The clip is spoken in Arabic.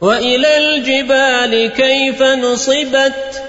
وإلى الجبال كيف نصبت